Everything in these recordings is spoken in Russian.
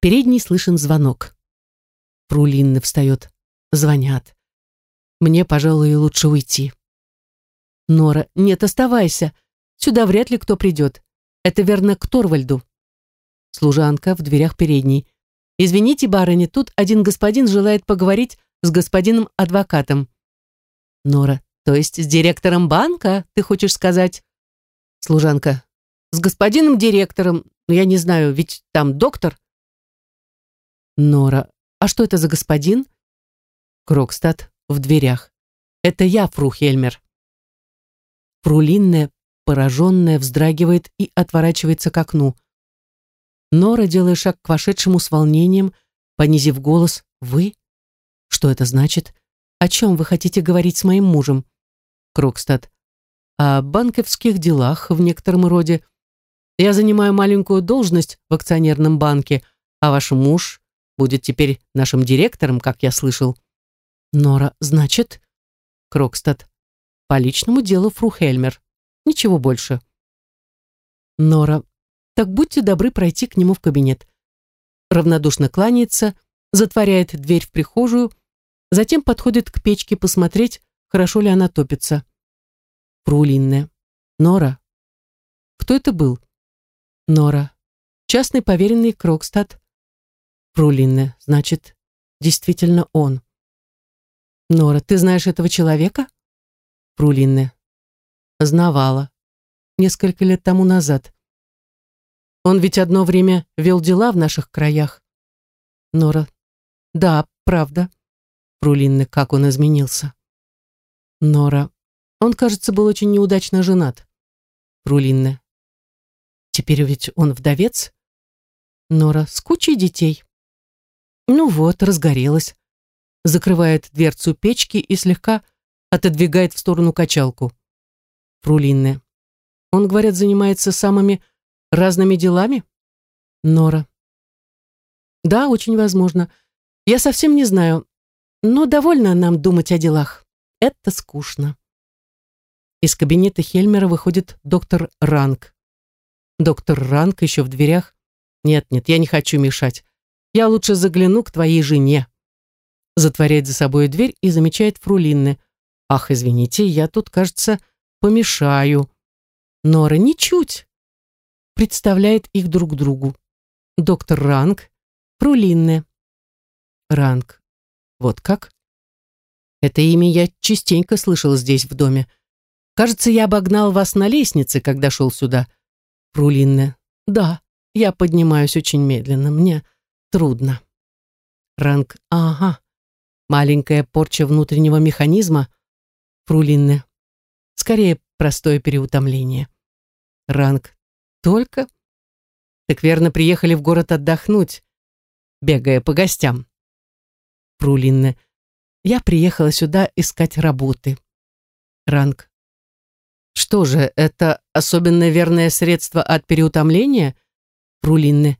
передней слышен звонок. Прулинна встает. Звонят. Мне, пожалуй, лучше уйти. Нора, нет, оставайся. Сюда вряд ли кто придет. Это верно к Торвальду. Служанка в дверях передней. Извините, барыня, тут один господин желает поговорить с господином адвокатом. Нора, то есть с директором банка, ты хочешь сказать? Служанка. С господином директором, ну я не знаю, ведь там доктор. Нора. А что это за господин? Крокстад в дверях. Это я, фру Хельмер. Фру Линне, пораженная, вздрагивает и отворачивается к окну. Нора, делая шаг к вошедшему с волнением, понизив голос, «Вы? Что это значит? О чем вы хотите говорить с моим мужем?» Крокстад. «О банковских делах в некотором роде. Я занимаю маленькую должность в акционерном банке, а ваш муж будет теперь нашим директором, как я слышал». Нора, значит? Крокстад. По личному делу фру Хельмер. Ничего больше. Нора. Так будьте добры пройти к нему в кабинет. Равнодушно кланяется, затворяет дверь в прихожую, затем подходит к печке посмотреть, хорошо ли она топится. Фру Линне. Нора. Кто это был? Нора. Частный поверенный Крокстад. Фру Линне. Значит, действительно он. Нора, ты знаешь этого человека? Фру Линне. Знавала. Несколько лет тому назад. Он ведь одно время вел дела в наших краях. Нора. Да, правда. Прулинне, как он изменился. Нора. Он, кажется, был очень неудачно женат. Прулинне. Теперь ведь он вдовец? Нора. С кучей детей. Ну вот, разгорелась закрывает дверцу печки и слегка отодвигает в сторону качалку. Прулинная. Он, говорят, занимается самыми разными делами? Нора. Да, очень возможно. Я совсем не знаю, но довольно нам думать о делах. Это скучно. Из кабинета Хельмера выходит доктор Ранг. Доктор Ранг еще в дверях. Нет-нет, я не хочу мешать. Я лучше загляну к твоей жене затворяет за собой дверь и замечает Фрулинны. «Ах, извините, я тут, кажется, помешаю». Нора ничуть. Представляет их друг другу. Доктор Ранг, Фрулинны. Ранг. Вот как? Это имя я частенько слышал здесь, в доме. Кажется, я обогнал вас на лестнице, когда шел сюда. Фрулинне. Да, я поднимаюсь очень медленно, мне трудно. Ранг. Ага. Маленькая порча внутреннего механизма, Фрулинне. Скорее, простое переутомление. Ранг. Только? Так верно, приехали в город отдохнуть, бегая по гостям. Фрулинне. Я приехала сюда искать работы. Ранг. Что же, это особенно верное средство от переутомления? Фрулинне.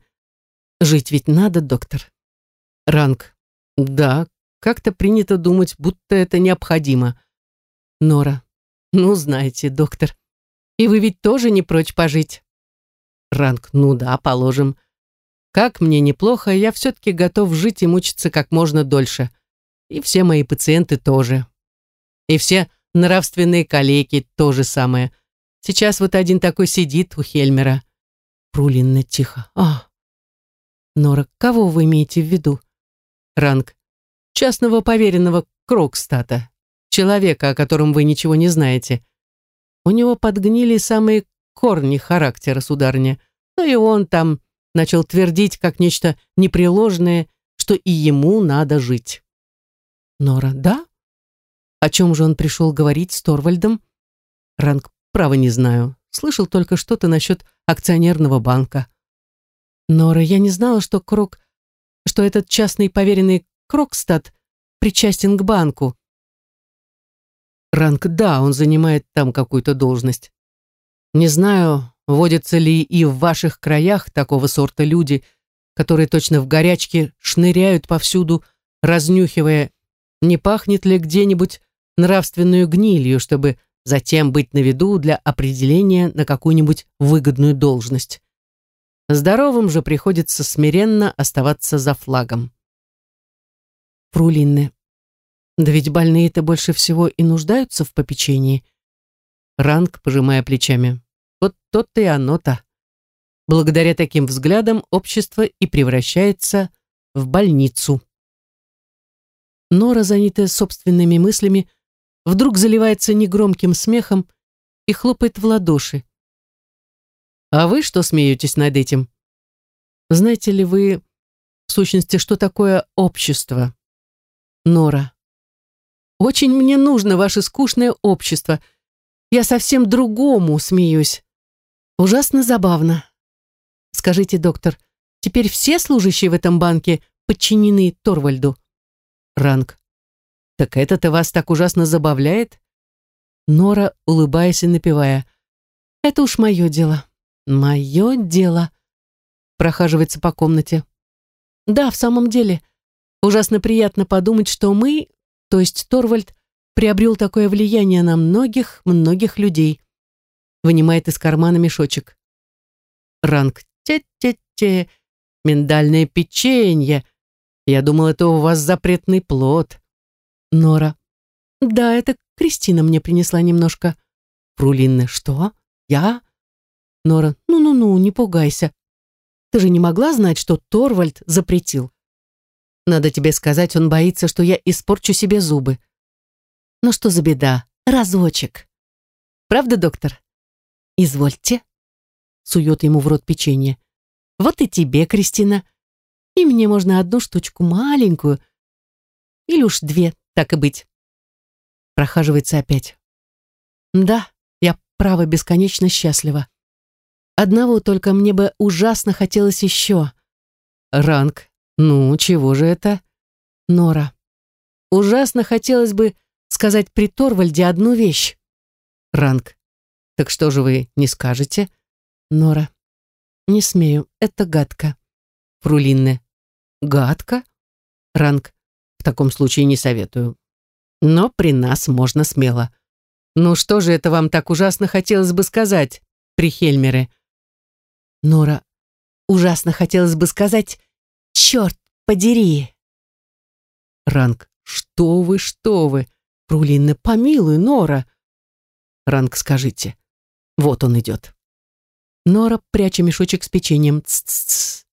Жить ведь надо, доктор. Ранг. Да, как-то принято думать, будто это необходимо. Нора. Ну, знаете, доктор. И вы ведь тоже не прочь пожить. Ранг. Ну да, положим. Как мне неплохо, я все-таки готов жить и мучиться как можно дольше. И все мои пациенты тоже. И все нравственные коллеги то же самое. Сейчас вот один такой сидит у Хельмера. Прулинна тихо. А. Нора, кого вы имеете в виду? Ранг частного поверенного Крокстата, человека, о котором вы ничего не знаете. У него подгнили самые корни характера, сударыня, но и он там начал твердить как нечто непреложное, что и ему надо жить. Нора, да? О чем же он пришел говорить с Торвальдом? Ранг, право не знаю. Слышал только что-то насчет акционерного банка. Нора, я не знала, что Крок, что этот частный поверенный Крокстад причастен к банку. Ранг, да, он занимает там какую-то должность. Не знаю, водятся ли и в ваших краях такого сорта люди, которые точно в горячке шныряют повсюду, разнюхивая, не пахнет ли где-нибудь нравственную гнилью, чтобы затем быть на виду для определения на какую-нибудь выгодную должность. Здоровым же приходится смиренно оставаться за флагом. Прулинны. Да ведь больные-то больше всего и нуждаются в попечении. Ранг, пожимая плечами. Вот то-то и оно-то. Благодаря таким взглядам общество и превращается в больницу. Нора, занятая собственными мыслями, вдруг заливается негромким смехом и хлопает в ладоши. «А вы что смеетесь над этим? Знаете ли вы, в сущности, что такое общество?» Нора. «Очень мне нужно ваше скучное общество. Я совсем другому смеюсь. Ужасно забавно. Скажите, доктор, теперь все служащие в этом банке подчинены Торвальду?» Ранг. «Так это-то вас так ужасно забавляет?» Нора, улыбаясь и напевая. «Это уж мое дело. Мое дело». Прохаживается по комнате. «Да, в самом деле, ужасно приятно подумать, что мы, то есть Торвальд, приобрел такое влияние на многих-многих людей». Вынимает из кармана мешочек. Ранг. Те-те-те. Миндальное печенье. Я думал, это у вас запретный плод. Нора. Да, это Кристина мне принесла немножко. Прулинна. Что? Я? Нора. Ну-ну-ну, не пугайся. Ты же не могла знать, что Торвальд запретил. Надо тебе сказать, он боится, что я испорчу себе зубы. Ну что за беда? Разочек. Правда, доктор? Извольте. Сует ему в рот печенье. Вот и тебе, Кристина. И мне можно одну штучку маленькую. Или уж две, так и быть. Прохаживается опять. Да, я право бесконечно счастлива. Одного только мне бы ужасно хотелось еще. Ранг. Ну, чего же это? Нора. Ужасно хотелось бы сказать при Торвальде одну вещь. Ранг. Так что же вы не скажете? Нора. Не смею, это гадко. Фрулинне. Гадко? Ранг. В таком случае не советую. Но при нас можно смело. Ну что же это вам так ужасно хотелось бы сказать при Хельмере? Нора. Ужасно хотелось бы сказать «Черт подери!» Ранг. Что вы, что вы? Прулинна, помилуй, Нора. Ранг, скажите. Вот он идет. Нора, пряча мешочек с печеньем. Ц -ц -ц.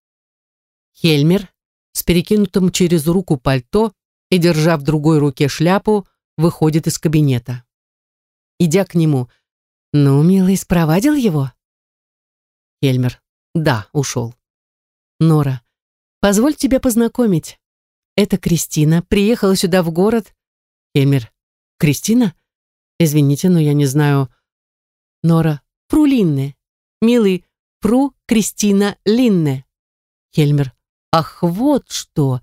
Хельмер с перекинутым через руку пальто и, держа в другой руке шляпу, выходит из кабинета. Идя к нему, «Ну, милый, спровадил его?» Хельмер, «Да, ушел». Нора, «Позволь тебя познакомить. Это Кристина, приехала сюда в город». Хельмер, «Кристина? Извините, но я не знаю». Нора, «Пру Линне. Милый, Пру Кристина Линне». Хельмер, «Ах, вот что!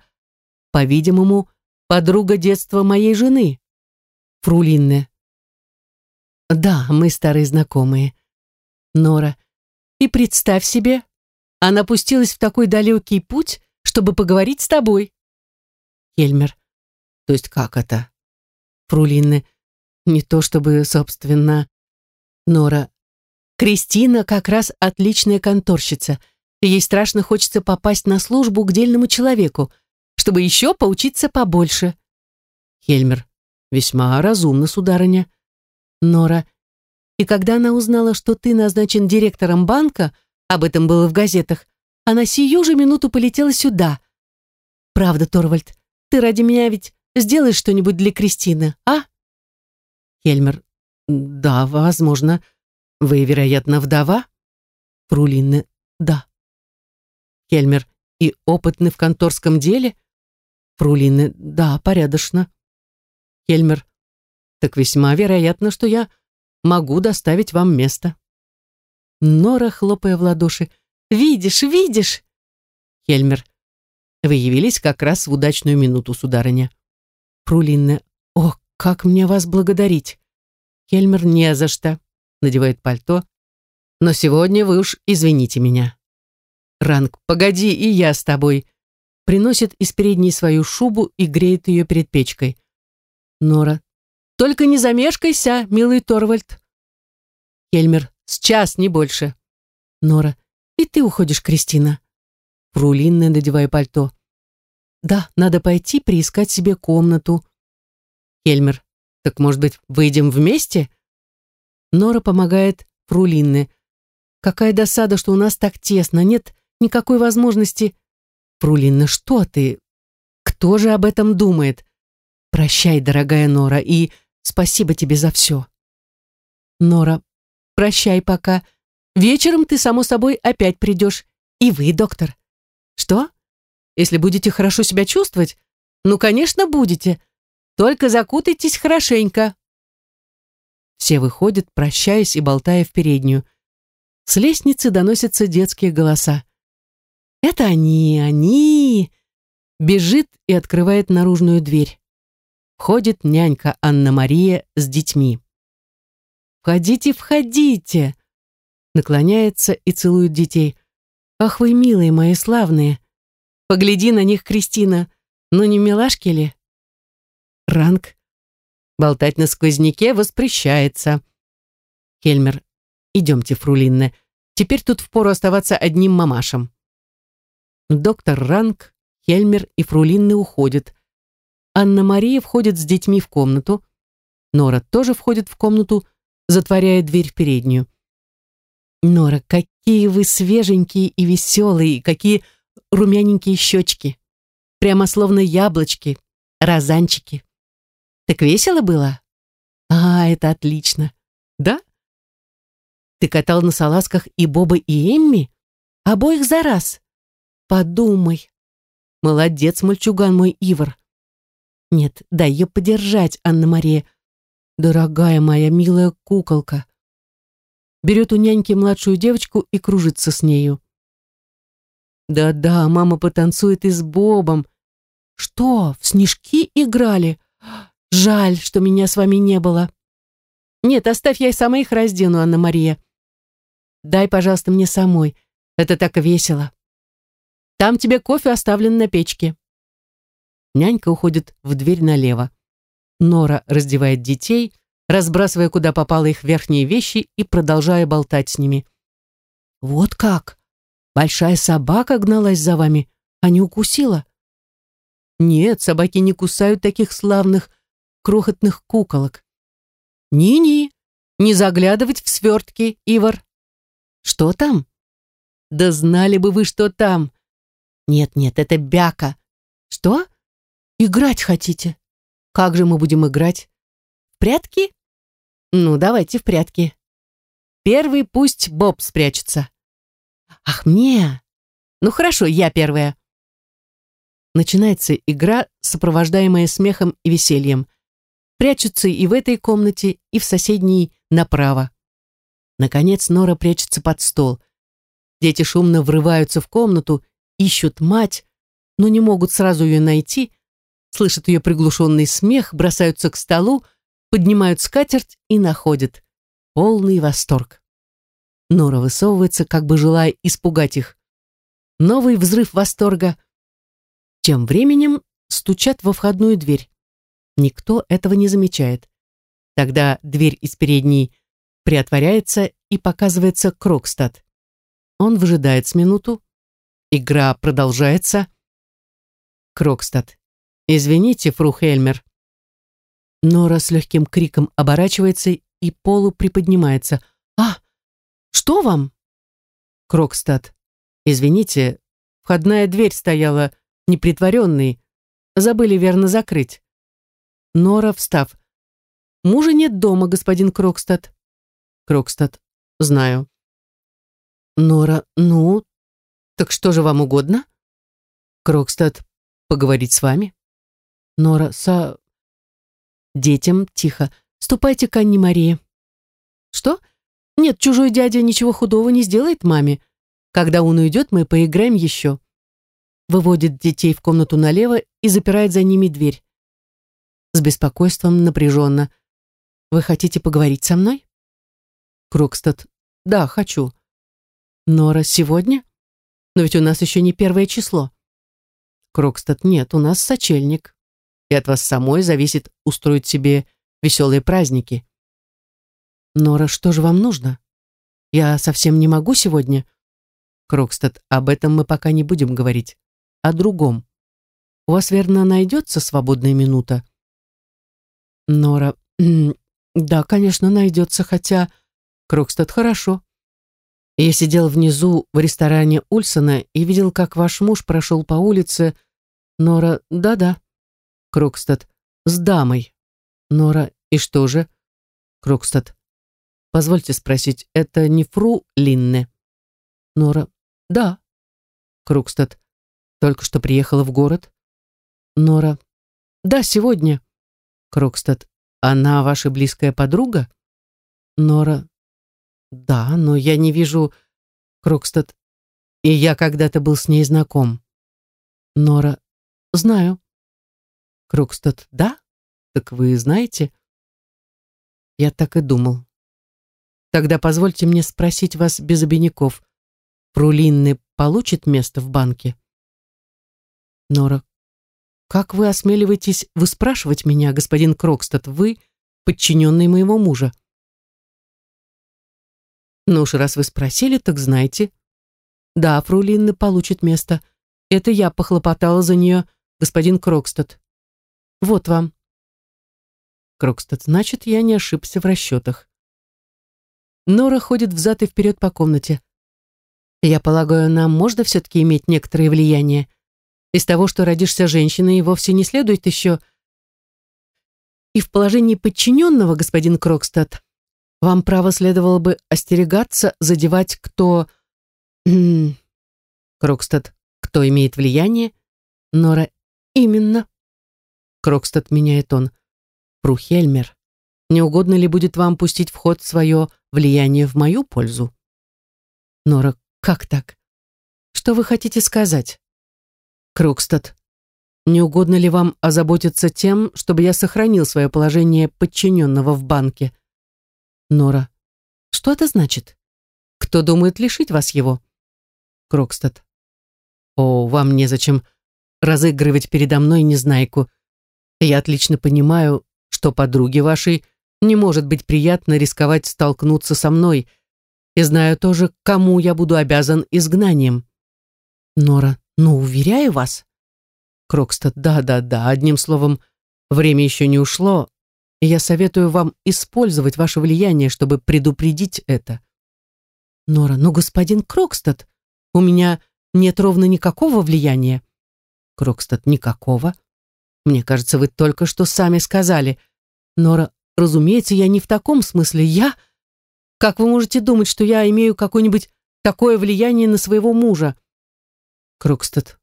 По-видимому, подруга детства моей жены, Фрулинне. Да, мы старые знакомые. Нора. И представь себе, она пустилась в такой далекий путь, чтобы поговорить с тобой. Хельмер. То есть как это? Фрулинне. Не то чтобы, собственно... Нора. Кристина как раз отличная конторщица. Ей страшно хочется попасть на службу к дельному человеку — чтобы еще поучиться побольше. Хельмер. Весьма разумно, сударыня. Нора. И когда она узнала, что ты назначен директором банка, об этом было в газетах, она сию же минуту полетела сюда. Правда, Торвальд, ты ради меня ведь сделаешь что-нибудь для Кристины, а? Хельмер. Да, возможно. Вы, вероятно, вдова? Фрулинна. Да. Хельмер. И опытны в конторском деле? Фрулины, да, порядочно. Хельмер, так весьма вероятно, что я могу доставить вам место. Нора, хлопая в ладоши, видишь, видишь. Хельмер, вы явились как раз в удачную минуту, сударыня. Фрулинна, о, как мне вас благодарить. Хельмер, не за что, надевает пальто, но сегодня вы уж извините меня. Ранг, погоди, и я с тобой приносит из передней свою шубу и греет ее перед печкой. Нора. «Только не замешкайся, милый Торвальд!» Хельмер. «С час, не больше!» Нора. И ты уходишь, Кристина. Фрулинна, надевая пальто. Да, надо пойти приискать себе комнату. Хельмер, так, может быть, выйдем вместе? Нора помогает Фрулинне. Какая досада, что у нас так тесно, нет никакой возможности. Фрулинна, что ты? Кто же об этом думает? Прощай, дорогая Нора, и спасибо тебе за все. Нора, прощай пока. Вечером ты, само собой, опять придешь. И вы, доктор. Что? Если будете хорошо себя чувствовать? Ну, конечно, будете. Только закутайтесь хорошенько. Все выходят, прощаясь и болтая в переднюю. С лестницы доносятся детские голоса. «Это они, они!» Бежит и открывает наружную дверь. Входит нянька Анна-Мария с детьми. «Входите, входите!» Наклоняется и целует детей. «Ах вы, милые мои славные! Погляди на них, Кристина, ну не милашки ли?» Ранг. Болтать на сквозняке воспрещается. Хельмер, идемте, фрулинне. Теперь тут впору оставаться одним мамашем. Доктор Ранг, Хельмер и фрулинны уходят. Анна-Мария входит с детьми в комнату. Нора тоже входит в комнату, затворяя дверь в переднюю. «Нора, какие вы свеженькие и веселые, какие румяненькие щечки! Прямо словно яблочки, розанчики!» Так весело было? А, это отлично. Да? Ты катал на салазках и Боба, и Эмми? Обоих за раз? Подумай. Молодец, мальчуган мой Ивар. Нет, дай ее подержать, Анна-Мария. Дорогая моя милая куколка. Берет у няньки младшую девочку и кружится с нею. Да-да, мама потанцует и с Бобом. Что, в снежки играли? Жаль, что меня с вами не было. Нет, оставь я и сама их раздену, Анна-Мария. Дай, пожалуйста, мне самой. Это так весело. Там тебе кофе оставлен на печке. Нянька уходит в дверь налево. Нора раздевает детей, разбрасывая куда попало их верхние вещи и продолжая болтать с ними. «Вот как? Большая собака гналась за вами, а не укусила?» «Нет, собаки не кусают таких славных, крохотных куколок. «Ни-ни, не заглядывать в свертки, Ивар». «Что там?» «Да знали бы вы, что там!» «Нет-нет, это бяка». «Что? Играть хотите?» «Как же мы будем играть?» «В прятки?» «Ну, давайте в прятки». «Первый пусть Боб спрячется». «Ах, мне?» «Ну хорошо, я первая». Начинается игра, сопровождаемая смехом и весельем прячутся и в этой комнате, и в соседней направо. Наконец Нора прячется под стол. Дети шумно врываются в комнату, ищут мать, но не могут сразу ее найти, слышат ее приглушенный смех, бросаются к столу, поднимают скатерть и находят. Полный восторг. Нора высовывается, как бы желая испугать их. Новый взрыв восторга. Тем временем стучат во входную дверь. Никто этого не замечает. Тогда дверь из передней приотворяется и показывается Крокстад. Он выжидает с минуту. Игра продолжается. Крокстад. «Извините, фру Хельмер». Нора с легким криком оборачивается и полуприподнимается. «А, что вам?» Крокстад. «Извините, входная дверь стояла непритворенной. Забыли верно закрыть». Нора, встав. «Мужа нет дома, господин Крокстад». Крокстад. «Знаю». Нора. «Ну, так что же вам угодно?» Крокстад. «Поговорить с вами?» Нора. «Со...» Детям. Тихо. «Ступайте к Анне Марии». «Что? Нет, чужой дядя ничего худого не сделает маме. Когда он уйдет, мы поиграем еще». Выводит детей в комнату налево и запирает за ними дверь с беспокойством напряженно. «Вы хотите поговорить со мной?» Крокстад. «Да, хочу». «Нора, сегодня? Но ведь у нас еще не первое число». Крокстад. «Нет, у нас сочельник. И от вас самой зависит устроить себе веселые праздники». «Нора, что же вам нужно? Я совсем не могу сегодня». Крокстад, об этом мы пока не будем говорить. О другом. У вас, верно, найдется свободная минута? Нора, да, конечно, найдется, хотя... Крокстад, хорошо. Я сидел внизу в ресторане Ульсона и видел, как ваш муж прошел по улице. Нора, да-да. Крокстад, с дамой. Нора, и что же? Крокстад, позвольте спросить, это не фру Линне? Нора, да. Крокстад, только что приехала в город? Нора, да, сегодня. Крокстад, она ваша близкая подруга? Нора, да, но я не вижу... Крокстад, и я когда-то был с ней знаком. Нора, знаю. Крокстад, да? Так вы знаете? Я так и думал. Тогда позвольте мне спросить вас без обиняков. Фру Линне получит место в банке? Нора, как вы осмеливаетесь выспрашивать меня, господин Крокстад? Вы подчиненный моего мужа. Ну уж раз вы спросили, так знайте. Да, фру Линне получит место. Это я похлопотала за нее, господин Крокстад. Вот вам. Крокстад, значит, я не ошибся в расчетах. Нора ходит взад и вперед по комнате. Я полагаю, нам можно все-таки иметь некоторое влияние. Из того, что родишься женщиной, вовсе не следует еще... И в положении подчиненного, господин Крокстад, вам, право, следовало бы остерегаться задевать кто... Крокстад, кто имеет влияние? Нора, именно. Крокстад меняя тон. Фру Хельмер, не угодно ли будет вам пустить в ход свое влияние в мою пользу? Нора, как так? Что вы хотите сказать? Крокстад, не угодно ли вам озаботиться тем, чтобы я сохранил свое положение подчиненного в банке? Нора. Что это значит? Кто думает лишить вас его? Крокстад. О, вам незачем разыгрывать передо мной незнайку. Я отлично понимаю, что подруге вашей не может быть приятно рисковать столкнуться со мной, и знаю тоже, кому я буду обязан изгнанием. Нора, ну, уверяю вас. Крокстад, да-да-да, одним словом, время еще не ушло, я советую вам использовать ваше влияние, чтобы предупредить это. Нора, ну, господин Крокстад, у меня нет ровно никакого влияния. Крокстад, никакого. Мне кажется, вы только что сами сказали. Нора, разумеется, я не в таком смысле. Я... Как вы можете думать, что я имею какое-нибудь такое влияние на своего мужа? Крокстад,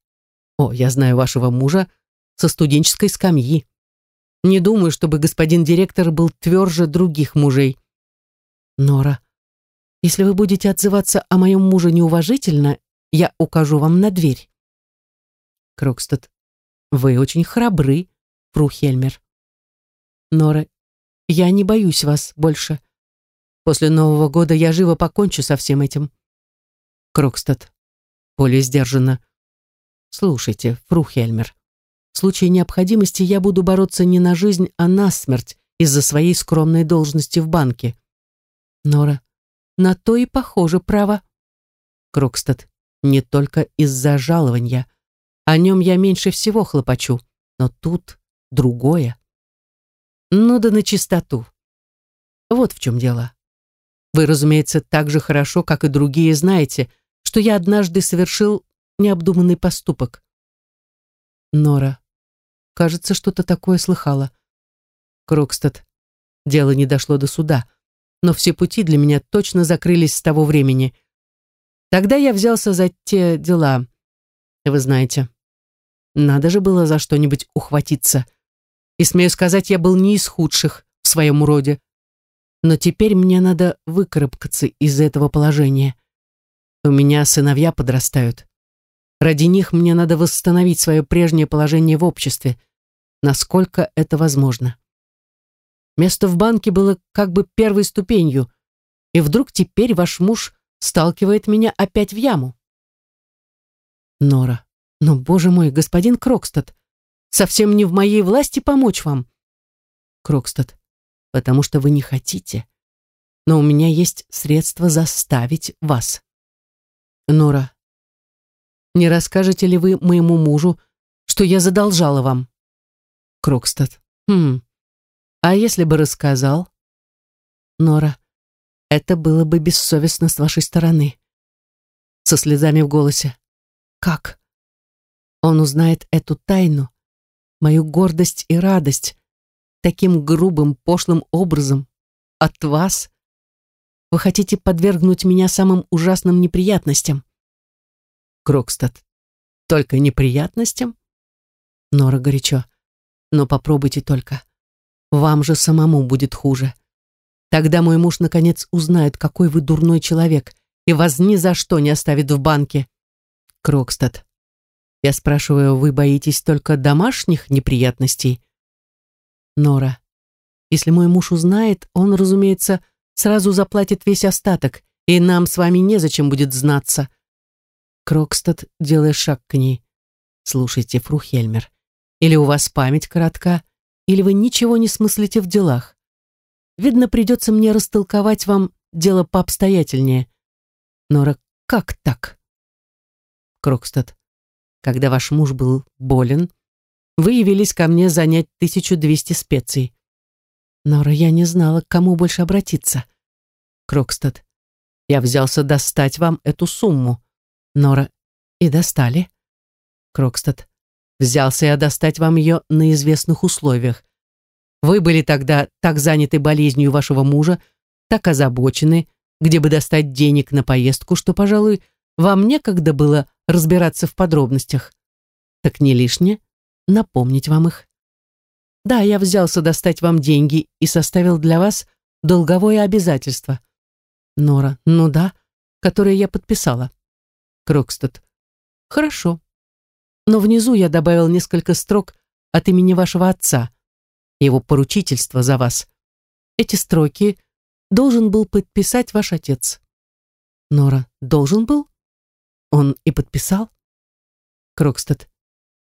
о, я знаю вашего мужа со студенческой скамьи. Не думаю, чтобы господин директор был тверже других мужей. Нора, если вы будете отзываться о моем муже неуважительно, я укажу вам на дверь. Крокстад, вы очень храбры, фру Хельмер. Нора, я не боюсь вас больше. После Нового года я живо покончу со всем этим. Крогстад, более сдержанно. Слушайте, фру Хельмер, в случае необходимости я буду бороться не на жизнь, а на смерть из-за своей скромной должности в банке. Нора, на то и похоже право. Крогстад, не только из-за жалования. О нем я меньше всего хлопочу, но тут другое. Ну да начистоту. Вот в чем дело. Вы, разумеется, так же хорошо, как и другие, знаете, что я однажды совершил необдуманный поступок. Нора, Кажется, что-то такое слыхала. Крогстад. Дело не дошло до суда, но все пути для меня точно закрылись с того времени. Тогда я взялся за те дела. Вы знаете, надо же было за что-нибудь ухватиться. И, смею сказать, я был не из худших в своем роде. Но теперь мне надо выкарабкаться из этого положения. У меня сыновья подрастают. Ради них мне надо восстановить свое прежнее положение в обществе, насколько это возможно. Место в банке было как бы первой ступенью, и вдруг теперь ваш муж сталкивает меня опять в яму. Нора, но, боже мой, господин Крогстад, совсем не в моей власти помочь вам. Крогстад, потому что вы не хотите, но у меня есть средства заставить вас. Нора, Не расскажете ли вы моему мужу, что я задолжала вам? Крогстад. Хм. А если бы рассказал? Нора. Это было бы бессовестно с вашей стороны. Со слезами в голосе. Как? Он узнает эту тайну, мою гордость и радость, таким грубым, пошлым образом. От вас? Вы хотите подвергнуть меня самым ужасным неприятностям? Крогстад. Только неприятностям? Нора горячо. Но попробуйте только. Вам же самому будет хуже. Тогда мой муж наконец узнает, какой вы дурной человек, и вас ни за что не оставит в банке. Крогстад. Я спрашиваю, вы боитесь только домашних неприятностей? Нора. Если мой муж узнает, он, разумеется, сразу заплатит весь остаток, и нам с вами незачем будет знаться. Крогстад, делая шаг к ней. Слушайте, фру Хельмер, или у вас память коротка, или вы ничего не смыслите в делах. Видно, придется мне растолковать вам дело пообстоятельнее. Нора, как так? Крогстад, когда ваш муж был болен, вы явились ко мне занять 1200 специй. Нора, я не знала, к кому больше обратиться. Крогстад. Я взялся достать вам эту сумму. Нора. И достали. Крогстад. Взялся я достать вам ее на известных условиях. Вы были тогда так заняты болезнью вашего мужа, так озабочены, где бы достать денег на поездку, что, пожалуй, вам некогда было разбираться в подробностях. Так не лишнее напомнить вам их. Да, я взялся достать вам деньги и составил для вас долговое обязательство. Нора, ну да, которое я подписала. Крогстад. Хорошо. Но внизу я добавил несколько строк от имени вашего отца, его поручительство за вас. Эти строки должен был подписать ваш отец. Нора, должен был? Он и подписал? Крогстад.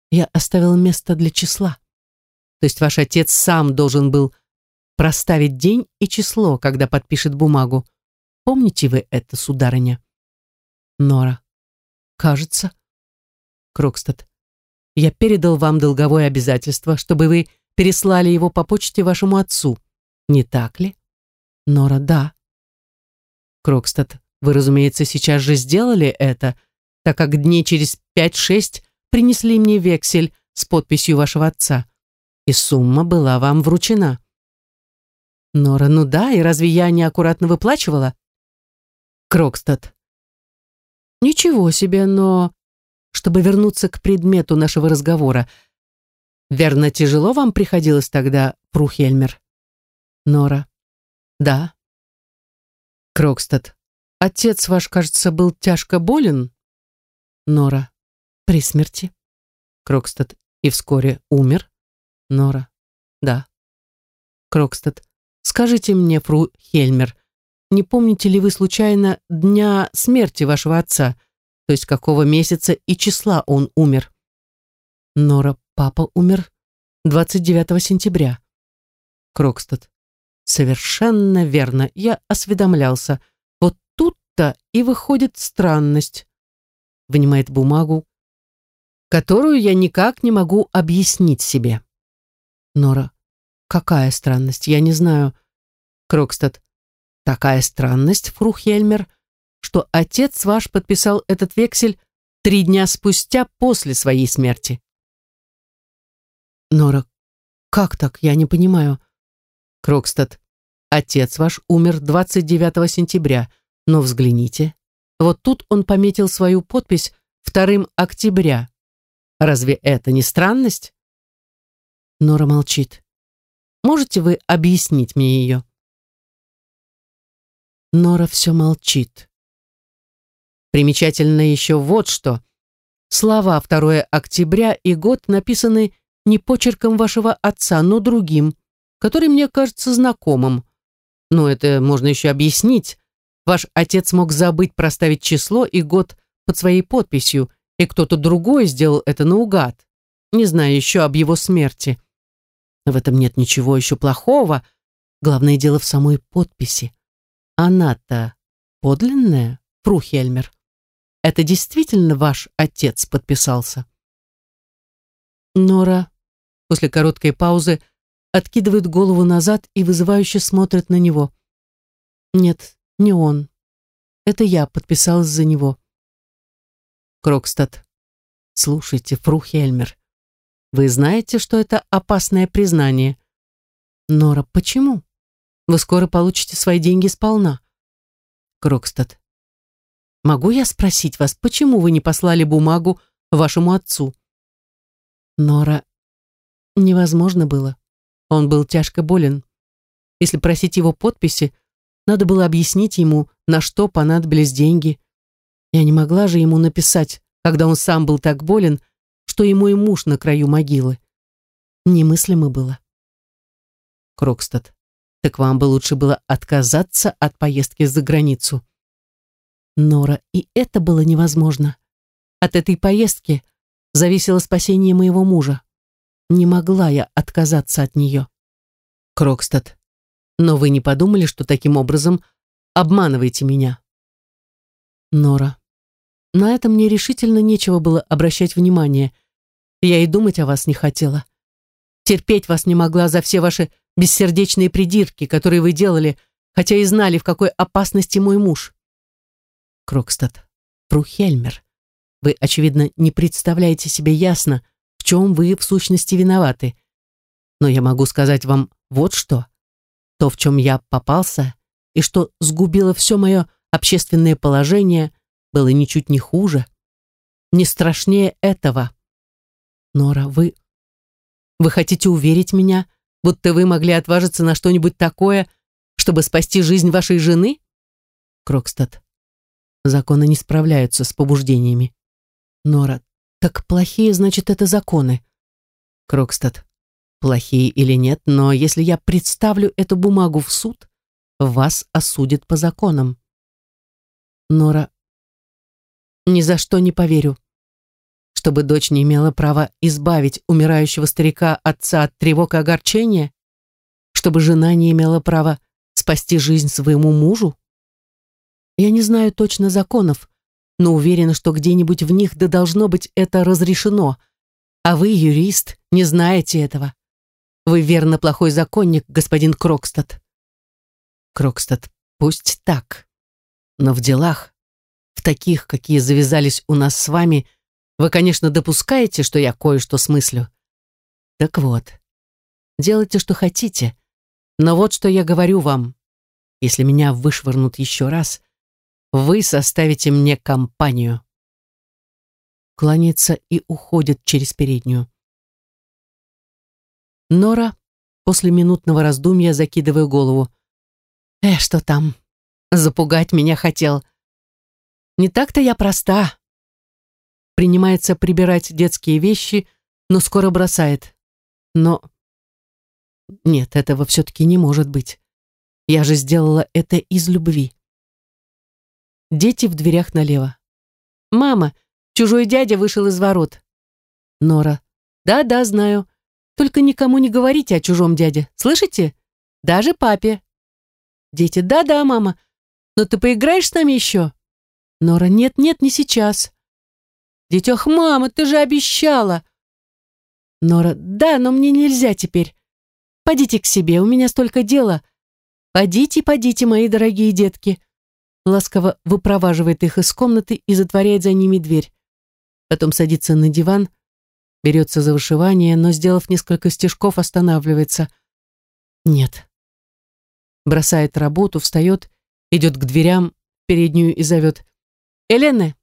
Я оставил место для числа. То есть ваш отец сам должен был проставить день и число, когда подпишет бумагу. Помните вы это, сударыня? Нора. Кажется. Крогстад. Я передал вам долговое обязательство, чтобы вы переслали его по почте вашему отцу. Не так ли? Нора. Да. Крогстад. Вы, разумеется, сейчас же сделали это, так как дней через пять-шесть принесли мне вексель с подписью вашего отца и сумма была вам вручена. Нора, ну да, и разве я неаккуратно выплачивала? Крогстад. Ничего себе, но... Чтобы вернуться к предмету нашего разговора, верно, тяжело вам приходилось тогда, фру Хельмер? Нора. Да. Крогстад. Отец ваш, кажется, был тяжко болен? Нора. При смерти. Крогстад. И вскоре умер? Нора. Да. Крогстад. Скажите мне, фру Хельмер, не помните ли вы случайно дня смерти вашего отца, то есть какого месяца и числа он умер? Нора. Папа умер 29 сентября. Крогстад. Совершенно верно. Я осведомлялся. Вот тут-то и выходит странность. Вынимает бумагу, которую я никак не могу объяснить себе. Нора. Какая странность? Я не знаю. Крогстад. Такая странность, фру Хельмер, что отец ваш подписал этот вексель три дня спустя после своей смерти. Нора. Как так? Я не понимаю. Крокстад. Отец ваш умер 29 сентября, но взгляните. Вот тут он пометил свою подпись 2 октября. Разве это не странность? Нора молчит. Можете вы объяснить мне ее? Нора все молчит. Примечательно еще вот что. Слова 2 октября и год написаны не почерком вашего отца, но другим, который мне кажется знакомым. Но это можно еще объяснить. Ваш отец мог забыть проставить число и год под своей подписью, и кто-то другой сделал это наугад, не зная еще об его смерти. В этом нет ничего еще плохого. Главное дело в самой подписи. Она-то подлинная, Фрухельмер. это действительно ваш отец подписался? Нора после короткой паузы откидывает голову назад и вызывающе смотрит на него. Нет, не он. Это я подписалась за него. Крокстад. Слушайте, фру Хельмер, вы знаете, что это опасное признание? Нора, почему? Вы скоро получите свои деньги сполна. Крокстад. Могу я спросить вас, почему вы не послали бумагу вашему отцу? Нора. Невозможно было. Он был тяжко болен. Если просить его подписи, надо было объяснить ему, на что понадобились деньги. Я не могла же ему написать, когда он сам был так болен, что и муж на краю могилы. Немыслимо было. Крокстад, так вам бы лучше было отказаться от поездки за границу. Нора, и это было невозможно. От этой поездки зависело спасение моего мужа. Не могла я отказаться от нее. Крокстад, но вы не подумали, что таким образом обманываете меня? Нора, на это мне решительно нечего было обращать внимания. Я и думать о вас не хотела. Терпеть вас не могла за все ваши бессердечные придирки, которые вы делали, хотя и знали, в какой опасности мой муж. Крокстад, фру Хельмер, вы, очевидно, не представляете себе ясно, в чем вы в сущности виноваты. Но я могу сказать вам вот что. То, в чем я попался, и что сгубило все мое общественное положение, было ничуть не хуже, не страшнее этого. Нора, вы... Вы хотите уверить меня, будто вы могли отважиться на что-нибудь такое, чтобы спасти жизнь вашей жены? Крокстад. Законы не справляются с побуждениями. Нора. Так плохие, значит, это законы. Крокстад. Плохие или нет, но если я представлю эту бумагу в суд, вас осудят по законам. Нора. Ни за что не поверю. Чтобы дочь не имела права избавить умирающего старика отца от тревог и огорчений? Чтобы жена не имела права спасти жизнь своему мужу? Я не знаю точно законов, но уверена, что где-нибудь в них да должно быть это разрешено. А вы, юрист, не знаете этого. Вы верно плохой законник, господин Крокстад. Крокстад, пусть так. Но в делах, в таких, какие завязались у нас с вами, вы, конечно, допускаете, что я кое-что смыслю. Так вот, делайте, что хотите. Но вот что я говорю вам. Если меня вышвырнут еще раз, вы составите мне компанию. Кланяется и уходит через переднюю. Нора после минутного раздумья закидывая голову. «Э, что там? Запугать меня хотел. Не так-то я проста». Принимается прибирать детские вещи, но скоро бросает. Но... Нет, этого все-таки не может быть. Я же сделала это из любви. Дети в дверях налево. «Мама, чужой дядя вышел из ворот». Нора. «Да-да, знаю. Только никому не говорите о чужом дяде. Слышите? Даже папе». Дети. «Да-да, мама. Но ты поиграешь с нами еще?» Нора. «Нет-нет, не сейчас». Дети. «Ах, мама, ты же обещала». Нора. «Да, но мне нельзя теперь. Подите к себе, у меня столько дела. Подите, подите, мои дорогие детки ласково выпроваживает их из комнаты и затворяет за ними дверь. Потом садится на диван, берется за вышивание, но, сделав несколько стежков, останавливается. Нет. Бросает работу, встает, идет к дверям, переднюю и зовет. «Элена,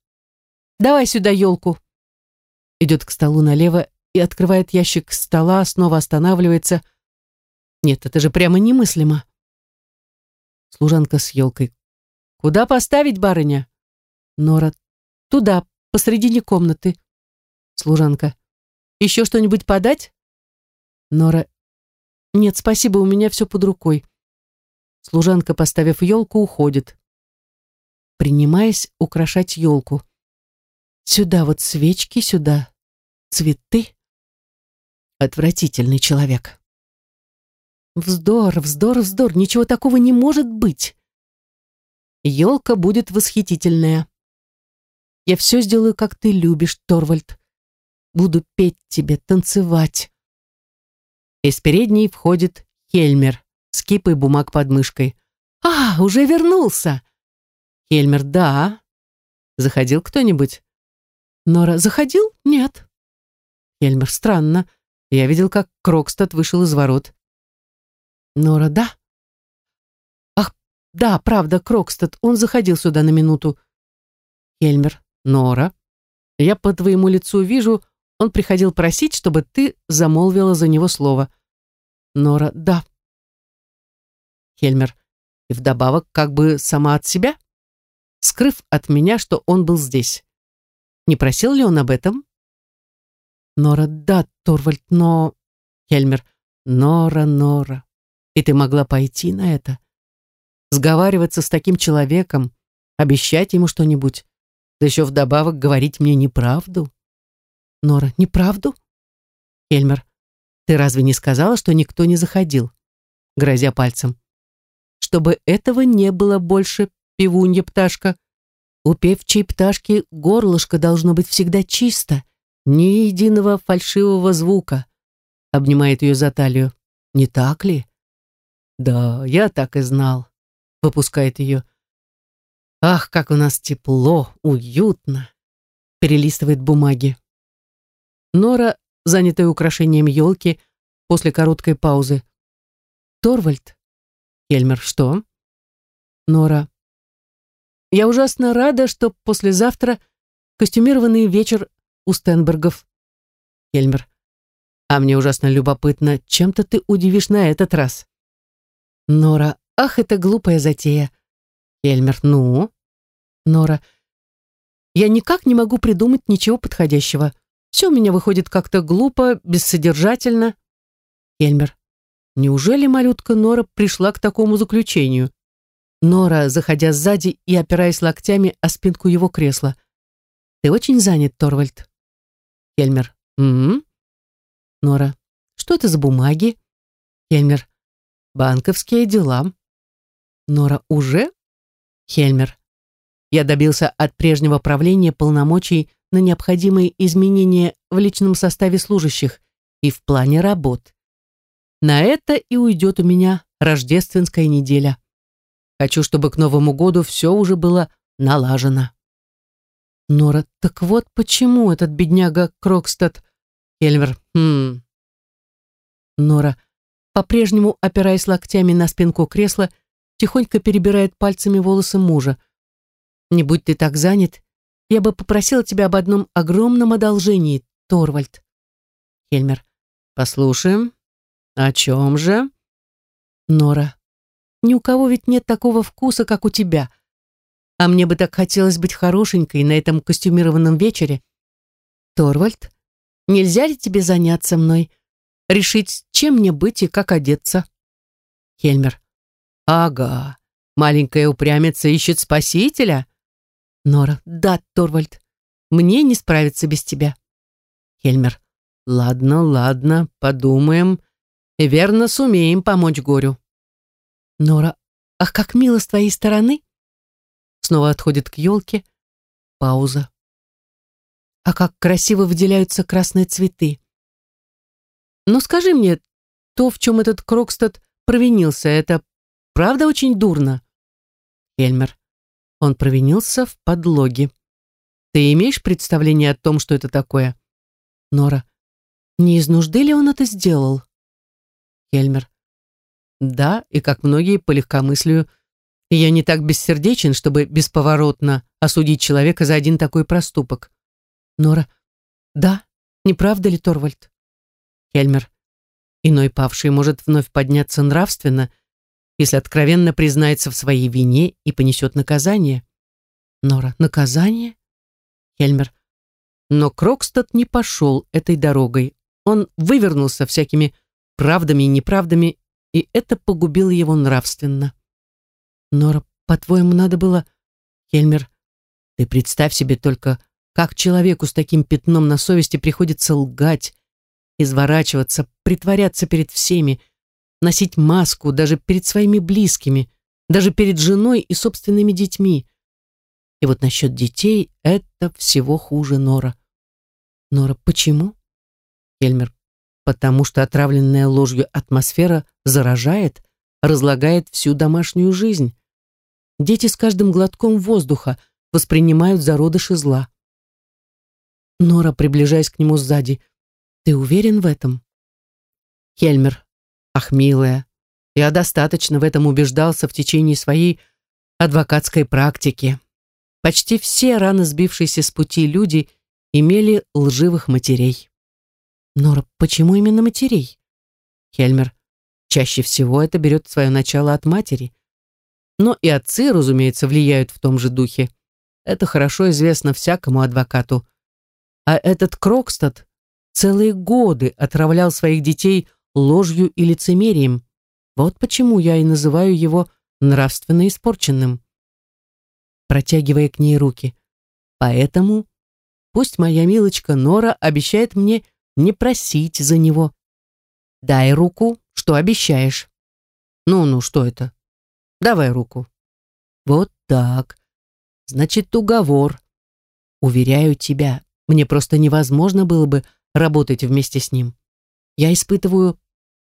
давай сюда елку!» Идет к столу налево и открывает ящик стола, снова останавливается. Нет, это же прямо немыслимо. Служанка с елкой «Куда поставить, барыня?» Нора. «Туда, посредине комнаты». Служанка. «Еще что-нибудь подать?» Нора. «Нет, спасибо, у меня все под рукой». Служанка, поставив елку, уходит. Принимаясь украшать елку. Сюда вот свечки, сюда цветы. Отвратительный человек. Вздор, вздор, вздор, ничего такого не может быть. Елка будет восхитительная. Я все сделаю, как ты любишь, Торвальд. Буду петь тебе, танцевать. Из передней входит Хельмер с кипой бумаг под мышкой. «А, уже вернулся!» Хельмер, да. Заходил кто-нибудь? Нора, заходил? Нет. Хельмер, странно. Я видел, как Крокстад вышел из ворот. Нора, да. Ах, да, правда, Крокстад, он заходил сюда на минуту. Хельмер, Нора, я по твоему лицу вижу, он приходил просить, чтобы ты замолвила за него слово. Нора, да. Хельмер, и вдобавок как бы сама от себя, скрыв от меня, что он был здесь. Не просил ли он об этом? Нора, да, Торвальд, но... Хельмер, Нора, Нора, и ты могла пойти на это? Сговариваться с таким человеком, обещать ему что-нибудь, да еще вдобавок говорить мне неправду? Нора, неправду? Хельмер, ты разве не сказала, что никто не заходил? Грозя пальцем. Чтобы этого не было больше, пивунья пташка. У певчей пташки горлышко должно быть всегда чисто, ни единого фальшивого звука. Обнимает ее за талию. Не так ли? Да, я так и знал. Выпускает ее. Ах, как у нас тепло, уютно. Перелистывает бумаги. Нора, занятая украшением елки, после короткой паузы. Торвальд. Хельмер, что? Нора. Я ужасно рада, что послезавтра костюмированный вечер у Стенбергов. Хельмер. А мне ужасно любопытно, чем-то ты удивишь на этот раз. Нора. Ах, это глупая затея. Хельмер. Ну? Нора. Я никак не могу придумать ничего подходящего. Все у меня выходит как-то глупо, бессодержательно. Хельмер. Неужели малютка Нора пришла к такому заключению? Нора, заходя сзади и опираясь локтями о спинку его кресла. «Ты очень занят, Торвальд». Хельмер. «Угу». Нора. «Что это за бумаги?» Хельмер. «Банковские дела». Нора. «Уже?» Хельмер. «Я добился от прежнего правления полномочий на необходимые изменения в личном составе служащих и в плане работ. На это и уйдет у меня рождественская неделя». Хочу, чтобы к Новому году все уже было налажено. Нора, так вот почему этот бедняга Крокстад... Хельмер, хм... Нора, по-прежнему опираясь локтями на спинку кресла, тихонько перебирает пальцами волосы мужа. «Не будь ты так занят, я бы попросила тебя об одном огромном одолжении, Торвальд». Хельмер, послушаем. О чем же? Нора, ни у кого ведь нет такого вкуса, как у тебя. А мне бы так хотелось быть хорошенькой на этом костюмированном вечере. Торвальд, нельзя ли тебе заняться мной? Решить, чем мне быть и как одеться? Хельмер. Ага, маленькая упрямица ищет спасителя? Нора. Да, Торвальд, мне не справиться без тебя. Хельмер. Ладно, ладно, подумаем. Верно сумеем помочь горю. Нора, ах, как мило с твоей стороны. Снова отходит к елке. Пауза. А как красиво выделяются красные цветы. Ну скажи мне, то, в чем этот Крокстад провинился, это правда очень дурно? Хельмер, он провинился в подлоге. Ты имеешь представление о том, что это такое? Нора, не из нужды ли он это сделал? Хельмер, да, и как многие по легкомыслию. Я не так бессердечен, чтобы бесповоротно осудить человека за один такой проступок. Нора. Да, не правда ли, Торвальд? Хельмер. Иной павший может вновь подняться нравственно, если откровенно признается в своей вине и понесет наказание. Нора. Наказание? Хельмер. Но Крокстад не пошел этой дорогой. Он вывернулся всякими правдами и неправдами и это погубило его нравственно. Нора, по-твоему, надо было... Хельмер, ты представь себе только, как человеку с таким пятном на совести приходится лгать, изворачиваться, притворяться перед всеми, носить маску даже перед своими близкими, даже перед женой и собственными детьми. И вот насчет детей это всего хуже Нора. Нора, почему? Хельмер, потому что отравленная ложью атмосфера заражает, разлагает всю домашнюю жизнь. Дети с каждым глотком воздуха воспринимают зародыши зла. Нора, приближаясь к нему сзади, ты уверен в этом? Хельмер, ах, милая, я достаточно в этом убеждался в течение своей адвокатской практики. Почти все рано сбившиеся с пути люди имели лживых матерей. Нора, почему именно матерей? Хельмер, чаще всего это берет свое начало от матери. Но и отцы, разумеется, влияют в том же духе. Это хорошо известно всякому адвокату. А этот Крокстад целые годы отравлял своих детей ложью и лицемерием. Вот почему я и называю его нравственно испорченным. Протягивая к ней руки. Поэтому пусть моя милочка Нора обещает мне не просить за него. Дай руку, что обещаешь. Ну-ну, что это? Давай руку. Вот так. Значит, уговор. Уверяю тебя, мне просто невозможно было бы работать вместе с ним. Я испытываю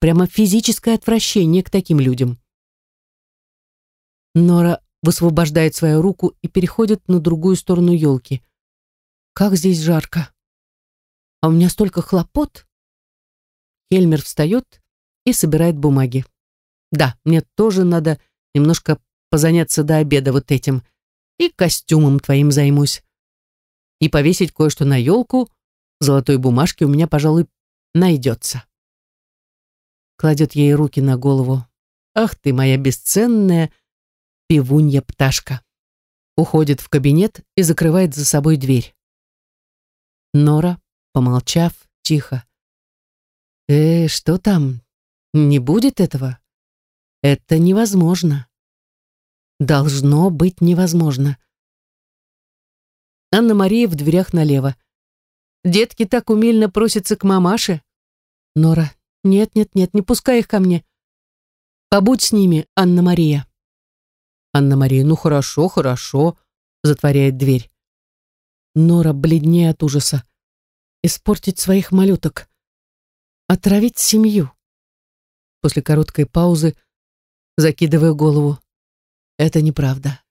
прямо физическое отвращение к таким людям. Нора высвобождает свою руку и переходит на другую сторону елки. Как здесь жарко. А у меня столько хлопот. Хельмер встает и собирает бумаги. Да, мне тоже надо немножко позаняться до обеда вот этим. И костюмом твоим займусь и повесить кое-что на елку, золотой бумажки у меня, пожалуй, найдется. Кладет ей руки на голову. Ах ты, моя бесценная пивунья-пташка. Уходит в кабинет и закрывает за собой дверь. Нора, помолчав, тихо. «Э, что там? Не будет этого? Это невозможно. Должно быть невозможно. Анна-Мария в дверях налево. «Детки так умельно просятся к мамаше». «Нора, нет-нет-нет, не пускай их ко мне. Побудь с ними, Анна-Мария». «Анна-Мария, ну хорошо, хорошо», затворяет дверь. Нора бледнее от ужаса. Испортить своих малюток. Отравить семью. После короткой паузы закидываю голову. Это неправда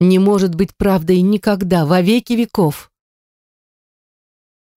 не может быть правдой никогда, во веки веков.